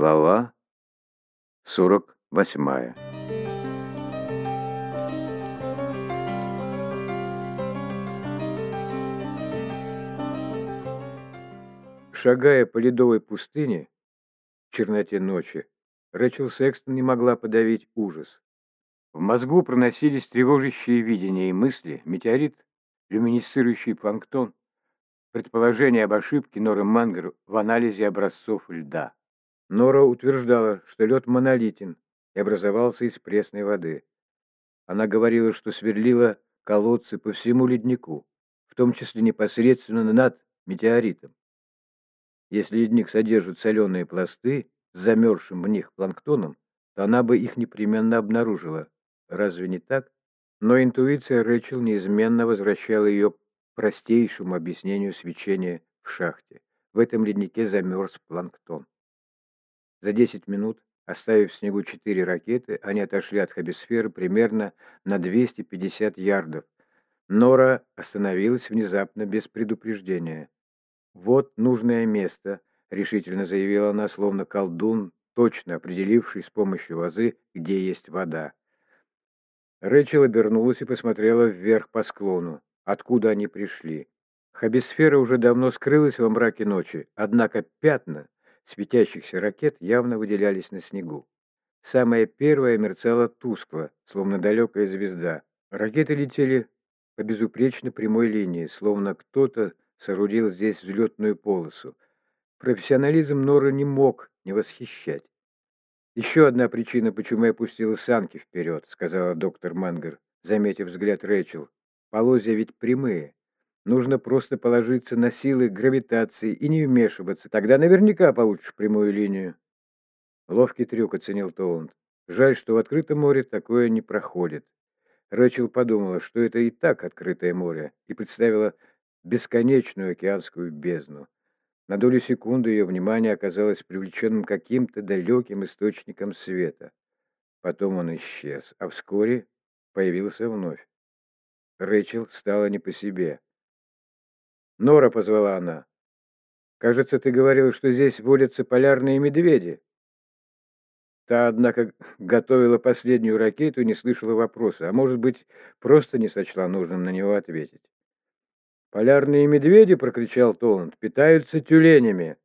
Глава 48 Шагая по ледовой пустыне в черноте ночи, Рэчел Секстон не могла подавить ужас. В мозгу проносились тревожащие видения и мысли, метеорит, люминесцирующий планктон, предположение об ошибке Норы Мангер в анализе образцов льда. Нора утверждала, что лед монолитен и образовался из пресной воды. Она говорила, что сверлила колодцы по всему леднику, в том числе непосредственно над метеоритом. Если ледник содержит соленые пласты с замерзшим в них планктоном, то она бы их непременно обнаружила. Разве не так? Но интуиция Рэчел неизменно возвращала ее простейшему объяснению свечения в шахте. В этом леднике замерз планктон. За 10 минут, оставив в снегу четыре ракеты, они отошли от хабисферы примерно на 250 ярдов. Нора остановилась внезапно без предупреждения. «Вот нужное место», — решительно заявила она, словно колдун, точно определивший с помощью вазы, где есть вода. Рэчел обернулась и посмотрела вверх по склону, откуда они пришли. Хабисфера уже давно скрылась во мраке ночи, однако пятна светящихся ракет явно выделялись на снегу. Самая первая мерцала тускло, словно далекая звезда. Ракеты летели по безупречно прямой линии, словно кто-то соорудил здесь взлетную полосу. Профессионализм Нора не мог не восхищать. «Еще одна причина, почему я пустила санки вперед», — сказала доктор Мангер, заметив взгляд Рэчел. «Полозья ведь прямые. Нужно просто положиться на силы гравитации и не вмешиваться. Тогда наверняка получишь прямую линию». Ловкий трюк оценил Толланд. Жаль, что в открытом море такое не проходит. Рэчел подумала, что это и так открытое море, и представила бесконечную океанскую бездну. На долю секунды ее внимание оказалось привлеченным каким-то далеким источником света. Потом он исчез, а вскоре появился вновь. Рэчел стала не по себе. «Нора», — позвала она. «Кажется, ты говорил, что здесь водятся полярные медведи». Та, однако, готовила последнюю ракету и не слышала вопроса, а может быть, просто не сочла нужным на него ответить. «Полярные медведи», — прокричал Толланд, — «питаются тюленями,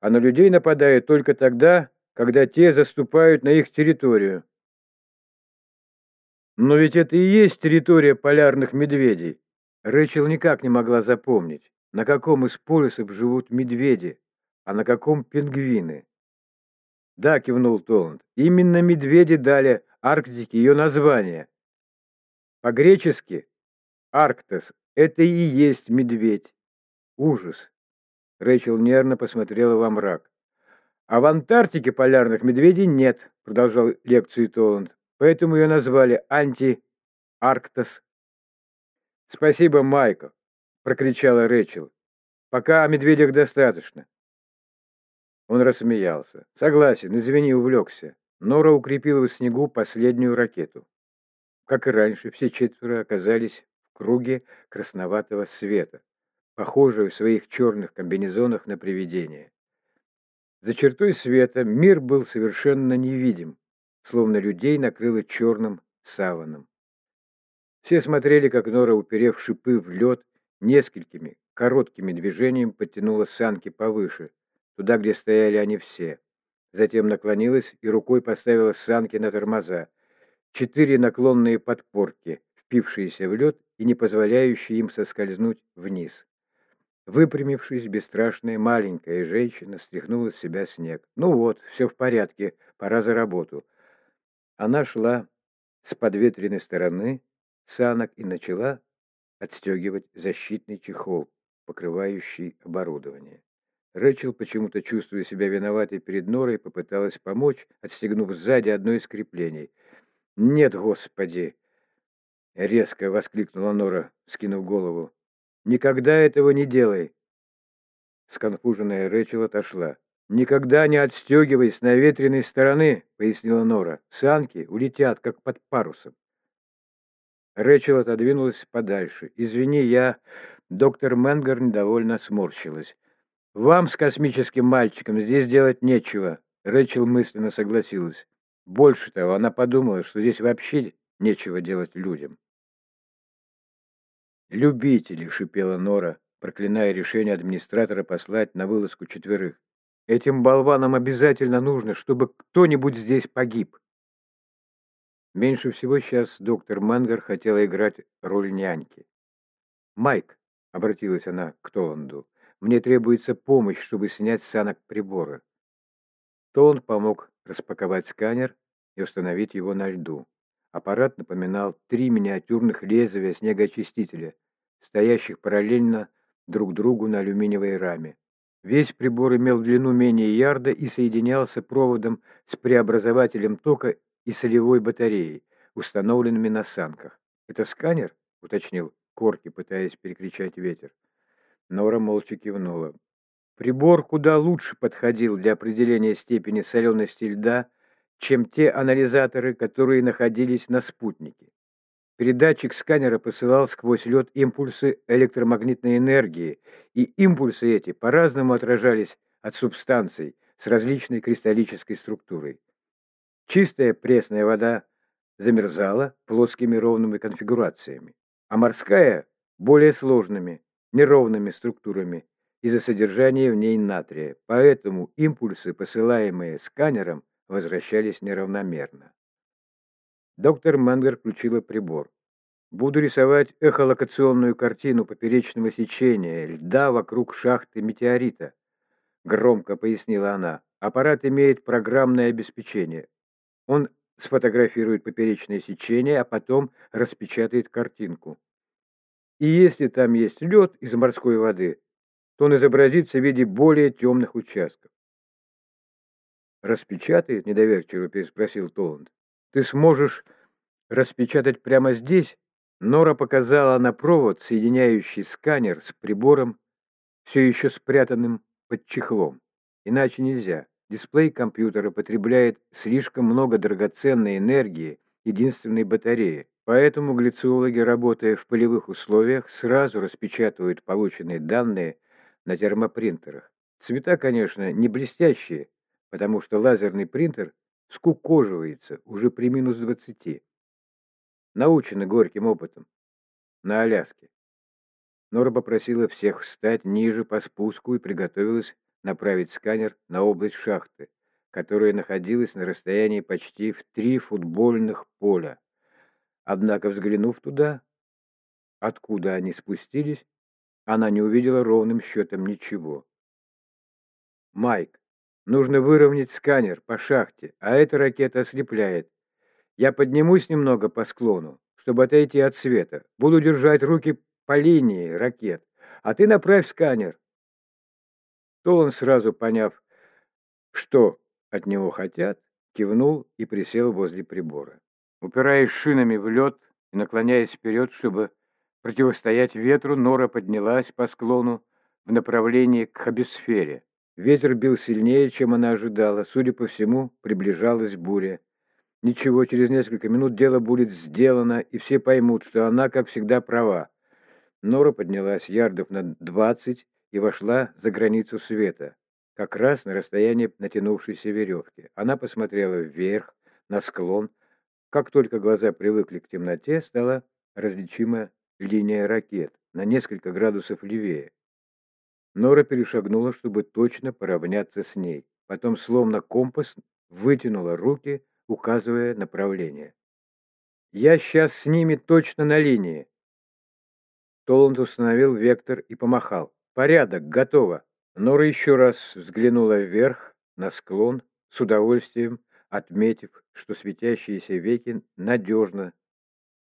а на людей нападают только тогда, когда те заступают на их территорию». «Но ведь это и есть территория полярных медведей». Рэчел никак не могла запомнить, на каком из полюсов живут медведи, а на каком пингвины. «Да», — кивнул Толланд, — «именно медведи дали Арктике ее название. По-гречески «Арктес» Это и есть медведь. Ужас. Рэйчел нервно посмотрела во мрак. А в Антарктике полярных медведей нет, продолжал лекцию Толланд. Поэтому ее назвали анти-арктос. Спасибо, Майкл, прокричала Рэйчел. Пока о медведях достаточно. Он рассмеялся. Согласен, извини, увлекся. Нора укрепила в снегу последнюю ракету. Как и раньше, все четверо оказались круге красноватого света, похожие в своих черных комбинезонах на привидения. За чертой света мир был совершенно невидим, словно людей накрыло черным саваном. Все смотрели, как Нора, уперев шипы в лед, несколькими короткими движениями подтянула санки повыше, туда, где стояли они все. Затем наклонилась и рукой поставила санки на тормоза. Четыре наклонные подпорки, впившиеся в лед и не позволяющие им соскользнуть вниз. Выпрямившись, бесстрашная маленькая женщина стряхнула с себя снег. «Ну вот, все в порядке, пора за работу». Она шла с подветренной стороны санок и начала отстегивать защитный чехол, покрывающий оборудование. Рэчел, почему-то чувствуя себя виноватой перед Норой, попыталась помочь, отстегнув сзади одно из креплений. «Нет, Господи!» Резко воскликнула Нора, скинув голову. «Никогда этого не делай!» Сконфуженная Рэчел отошла. «Никогда не отстегивай с наветренной стороны», — пояснила Нора. «Санки улетят, как под парусом». Рэчел отодвинулась подальше. «Извини, я...» Доктор Менгер недовольно сморщилась. «Вам с космическим мальчиком здесь делать нечего. Рэчел мысленно согласилась. Больше того, она подумала, что здесь вообще нечего делать людям. «Любители!» — шипела Нора, проклиная решение администратора послать на вылазку четверых. «Этим болванам обязательно нужно, чтобы кто-нибудь здесь погиб!» Меньше всего сейчас доктор Мангер хотела играть роль няньки. «Майк», — обратилась она к Толанду, — «мне требуется помощь, чтобы снять санок прибора». Толанд помог распаковать сканер и установить его на льду. Аппарат напоминал три миниатюрных лезвия снегоочистителя, стоящих параллельно друг другу на алюминиевой раме. Весь прибор имел длину менее ярда и соединялся проводом с преобразователем тока и солевой батареей, установленными на санках. «Это сканер?» — уточнил Корки, пытаясь перекричать ветер. Нора молча кивнула. Прибор куда лучше подходил для определения степени солености льда, чем те анализаторы, которые находились на спутнике. Передатчик сканера посылал сквозь лед импульсы электромагнитной энергии, и импульсы эти по-разному отражались от субстанций с различной кристаллической структурой. Чистая пресная вода замерзала плоскими ровными конфигурациями, а морская – более сложными, неровными структурами из-за содержания в ней натрия, поэтому импульсы, посылаемые сканером, возвращались неравномерно. Доктор Мангер включила прибор. «Буду рисовать эхолокационную картину поперечного сечения льда вокруг шахты метеорита», — громко пояснила она. «Аппарат имеет программное обеспечение. Он сфотографирует поперечное сечение, а потом распечатает картинку. И если там есть лед из морской воды, то он изобразится в виде более темных участков. «Распечатает?» – недоверчиво переспросил Толланд. «Ты сможешь распечатать прямо здесь?» Нора показала на провод, соединяющий сканер с прибором, все еще спрятанным под чехлом. Иначе нельзя. Дисплей компьютера потребляет слишком много драгоценной энергии единственной батареи, поэтому глициологи, работая в полевых условиях, сразу распечатывают полученные данные на термопринтерах. Цвета, конечно, не блестящие, потому что лазерный принтер скукоживается уже при минус 20. Научены горьким опытом. На Аляске. Нора попросила всех встать ниже по спуску и приготовилась направить сканер на область шахты, которая находилась на расстоянии почти в три футбольных поля. Однако, взглянув туда, откуда они спустились, она не увидела ровным счетом ничего. «Майк, нужно выровнять сканер по шахте, а эта ракета ослепляет. Я поднимусь немного по склону, чтобы отойти от света. Буду держать руки по линии ракет, а ты направь сканер то он, сразу поняв, что от него хотят, кивнул и присел возле прибора. Упираясь шинами в лед и наклоняясь вперед, чтобы противостоять ветру, Нора поднялась по склону в направлении к хабисфере. Ветер бил сильнее, чем она ожидала. Судя по всему, приближалась буря. Ничего, через несколько минут дело будет сделано, и все поймут, что она, как всегда, права. Нора поднялась ярдов на двадцать и вошла за границу света, как раз на расстоянии натянувшейся веревки. Она посмотрела вверх, на склон. Как только глаза привыкли к темноте, стала различима линия ракет на несколько градусов левее. Нора перешагнула, чтобы точно поравняться с ней. Потом, словно компас, вытянула руки, указывая направление. «Я сейчас с ними точно на линии!» Толланд установил вектор и помахал. «Порядок, готово!» Нора еще раз взглянула вверх, на склон, с удовольствием отметив, что светящиеся веки надежно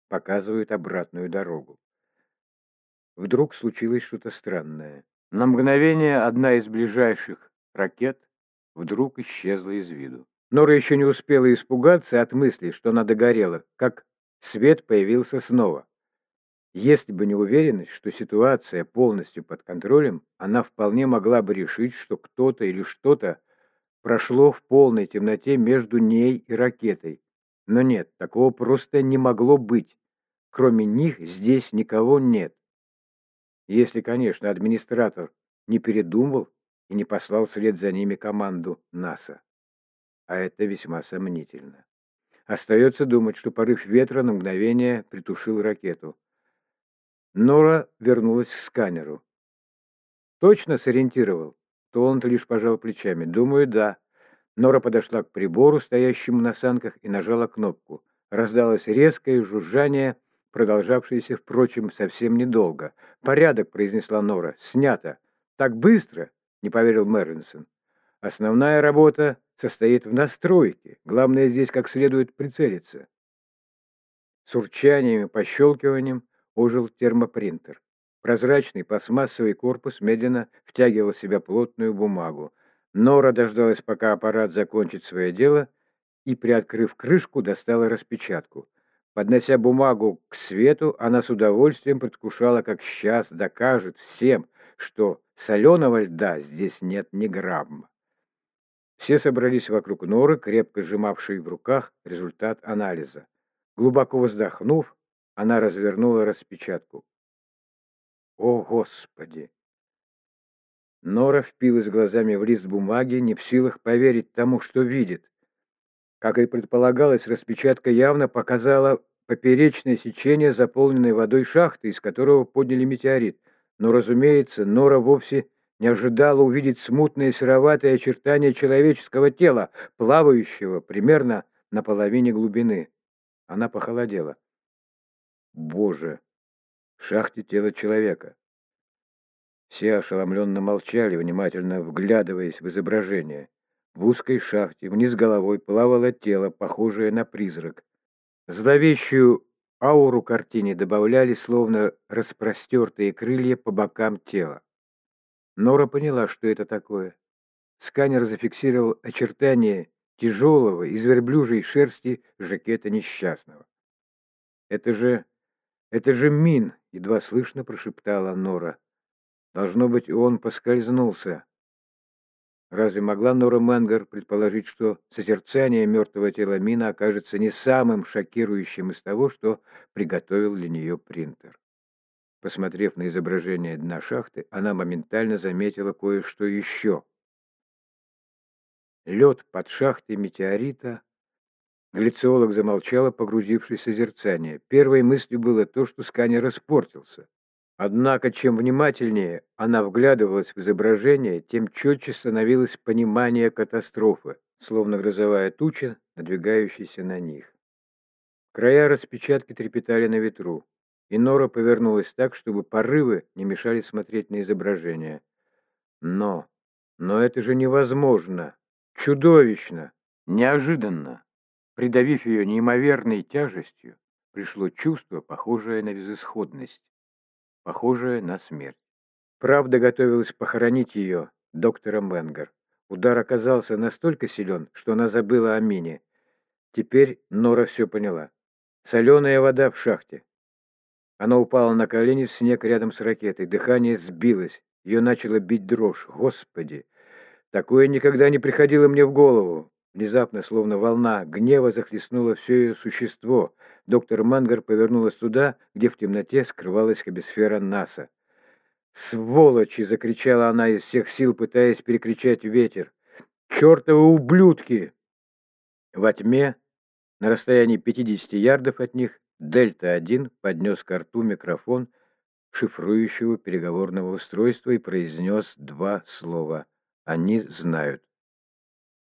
показывают обратную дорогу. Вдруг случилось что-то странное. На мгновение одна из ближайших ракет вдруг исчезла из виду. Нора еще не успела испугаться от мысли, что она догорела, как свет появился снова. Если бы не уверенность, что ситуация полностью под контролем, она вполне могла бы решить, что кто-то или что-то прошло в полной темноте между ней и ракетой. Но нет, такого просто не могло быть. Кроме них здесь никого нет. Если, конечно, администратор не передумал и не послал вслед за ними команду НАСА. а это весьма сомнительно. Остается думать, что порыв ветра на мгновение притушил ракету. Нора вернулась к сканеру. Точно сориентировал? Толанд лишь пожал плечами. Думаю, да. Нора подошла к прибору, стоящему на санках, и нажала кнопку. Раздалось резкое жужжание, продолжавшееся, впрочем, совсем недолго. «Порядок», — произнесла Нора. «Снято». «Так быстро?» — не поверил Мерлинсон. «Основная работа состоит в настройке. Главное здесь как следует прицелиться». С урчанием и пощелкиванием ожил термопринтер. Прозрачный пластмассовый корпус медленно втягивал в себя плотную бумагу. Нора дождалась, пока аппарат закончит свое дело, и, приоткрыв крышку, достала распечатку. Поднося бумагу к свету, она с удовольствием предвкушала, как сейчас докажет всем, что соленого льда здесь нет ни грамма. Все собрались вокруг Норы, крепко сжимавшей в руках результат анализа. Глубоко вздохнув, она развернула распечатку. «О, Господи!» Нора впилась глазами в лист бумаги, не в силах поверить тому, что видит. Как и предполагалось, распечатка явно показала поперечное сечение заполненной водой шахты, из которого подняли метеорит. Но, разумеется, Нора вовсе не ожидала увидеть смутные сероватые очертания человеческого тела, плавающего примерно на половине глубины. Она похолодела. Боже! В шахте тело человека. Все ошеломленно молчали, внимательно вглядываясь в изображение. В узкой шахте вниз головой плавало тело, похожее на призрак. Зловещую ауру картине добавляли словно распростертые крылья по бокам тела. Нора поняла, что это такое. Сканер зафиксировал очертания тяжелого из верблюжьей шерсти жакета несчастного. «Это же... это же Мин!» — едва слышно прошептала Нора. «Должно быть, он поскользнулся. Разве могла Нора Менгер предположить, что созерцание мертвого тела Мина окажется не самым шокирующим из того, что приготовил для нее принтер? Посмотрев на изображение дна шахты, она моментально заметила кое-что еще. Лед под шахтой метеорита. Глициолог замолчала, погрузившись в созерцание. Первой мыслью было то, что сканер испортился. Однако, чем внимательнее она вглядывалась в изображение, тем четче становилось понимание катастрофы, словно грозовая туча, надвигающаяся на них. Края распечатки трепетали на ветру, и Нора повернулась так, чтобы порывы не мешали смотреть на изображение. Но, но это же невозможно, чудовищно, неожиданно. Придавив ее неимоверной тяжестью, пришло чувство, похожее на безысходность похожая на смерть. Правда готовилась похоронить ее, доктора Менгер. Удар оказался настолько силен, что она забыла о мине. Теперь Нора все поняла. Соленая вода в шахте. Она упала на колени в снег рядом с ракетой. Дыхание сбилось. Ее начало бить дрожь. Господи! Такое никогда не приходило мне в голову. Внезапно, словно волна, гнева захлестнула все ее существо. Доктор Мангар повернулась туда, где в темноте скрывалась хабисфера НАСА. «Сволочи!» — закричала она из всех сил, пытаясь перекричать ветер. «Чертовы ублюдки!» Во тьме, на расстоянии 50 ярдов от них, Дельта-1 поднес к рту микрофон шифрующего переговорного устройства и произнес два слова. «Они знают».